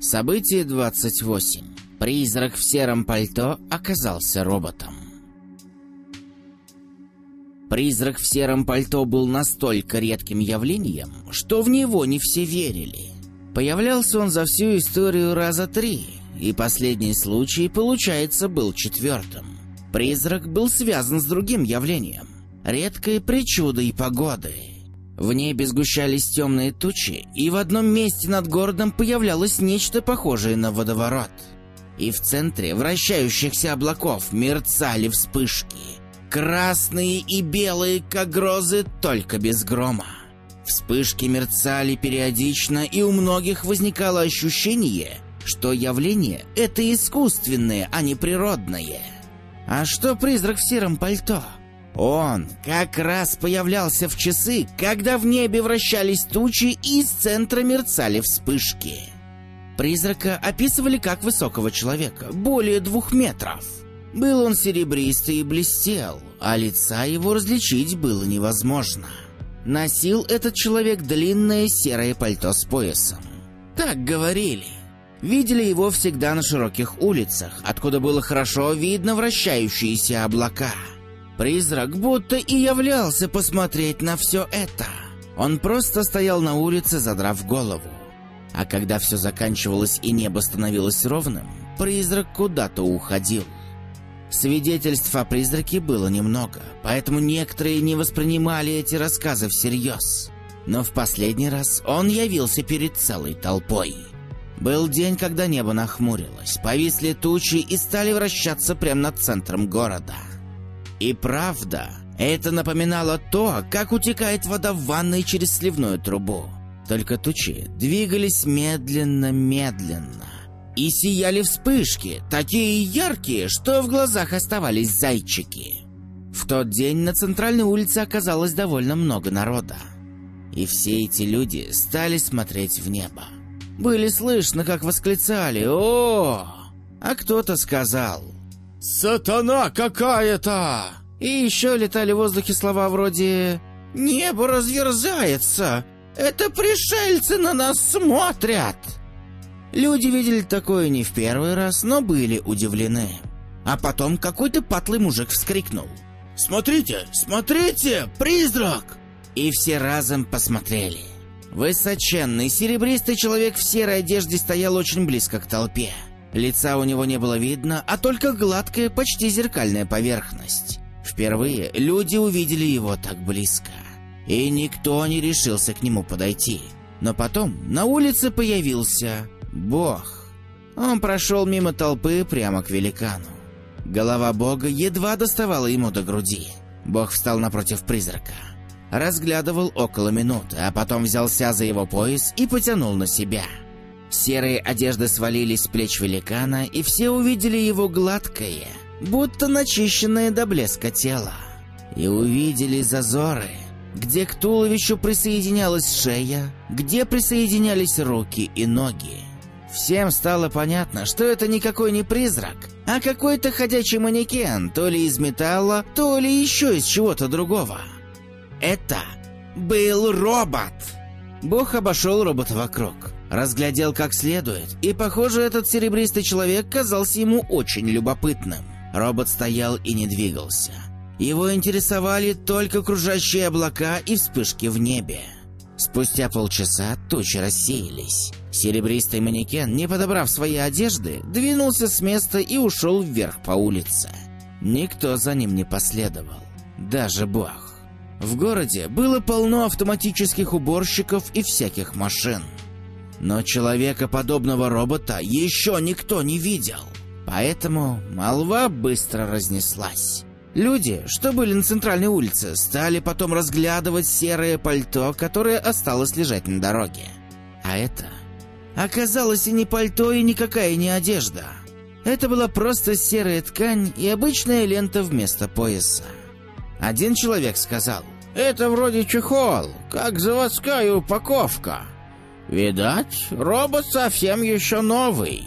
Событие 28. Призрак в сером пальто оказался роботом. Призрак в сером пальто был настолько редким явлением, что в него не все верили. Появлялся он за всю историю раза три, и последний случай, получается, был четвертым. Призрак был связан с другим явлением – редкой причудой погоды. В небе сгущались темные тучи, и в одном месте над городом появлялось нечто похожее на водоворот. И в центре вращающихся облаков мерцали вспышки. Красные и белые, как грозы, только без грома. Вспышки мерцали периодично, и у многих возникало ощущение, что явление — это искусственное, а не природное. А что призрак в сером пальто? Он как раз появлялся в часы, когда в небе вращались тучи и из центра мерцали вспышки. Призрака описывали как высокого человека, более двух метров. Был он серебристый и блестел, а лица его различить было невозможно. Носил этот человек длинное серое пальто с поясом. Так говорили. Видели его всегда на широких улицах, откуда было хорошо видно вращающиеся облака. Призрак будто и являлся посмотреть на все это. Он просто стоял на улице, задрав голову. А когда все заканчивалось и небо становилось ровным, призрак куда-то уходил. Свидетельств о призраке было немного, поэтому некоторые не воспринимали эти рассказы всерьез. Но в последний раз он явился перед целой толпой. Был день, когда небо нахмурилось, повисли тучи и стали вращаться прямо над центром города. И правда, это напоминало то, как утекает вода в ванной через сливную трубу. Только тучи двигались медленно-медленно. И сияли вспышки, такие яркие, что в глазах оставались зайчики. В тот день на центральной улице оказалось довольно много народа. И все эти люди стали смотреть в небо. Были слышно, как восклицали «О!», а кто-то сказал «Сатана какая-то!» И еще летали в воздухе слова вроде «Небо разверзается! Это пришельцы на нас смотрят!» Люди видели такое не в первый раз, но были удивлены. А потом какой-то патлый мужик вскрикнул. «Смотрите, смотрите, призрак!» И все разом посмотрели. Высоченный, серебристый человек в серой одежде стоял очень близко к толпе. Лица у него не было видно, а только гладкая, почти зеркальная поверхность. Впервые люди увидели его так близко. И никто не решился к нему подойти. Но потом на улице появился Бог. Он прошел мимо толпы прямо к великану. Голова Бога едва доставала ему до груди. Бог встал напротив призрака. Разглядывал около минуты, а потом взялся за его пояс и потянул на себя. Серые одежды свалились с плеч великана, и все увидели его гладкое, будто начищенное до блеска тело. И увидели зазоры, где к туловищу присоединялась шея, где присоединялись руки и ноги. Всем стало понятно, что это никакой не призрак, а какой-то ходячий манекен, то ли из металла, то ли еще из чего-то другого. Это был робот! Бог обошел робота вокруг, разглядел как следует, и, похоже, этот серебристый человек казался ему очень любопытным. Робот стоял и не двигался. Его интересовали только кружащие облака и вспышки в небе. Спустя полчаса тучи рассеялись. Серебристый манекен, не подобрав свои одежды, двинулся с места и ушел вверх по улице. Никто за ним не последовал. Даже Бог. В городе было полно автоматических уборщиков и всяких машин. Но человека подобного робота еще никто не видел. Поэтому молва быстро разнеслась. Люди, что были на центральной улице, стали потом разглядывать серое пальто, которое осталось лежать на дороге. А это оказалось и не пальто, и никакая не одежда. Это была просто серая ткань и обычная лента вместо пояса. Один человек сказал, «Это вроде чехол, как заводская упаковка. Видать, робот совсем еще новый».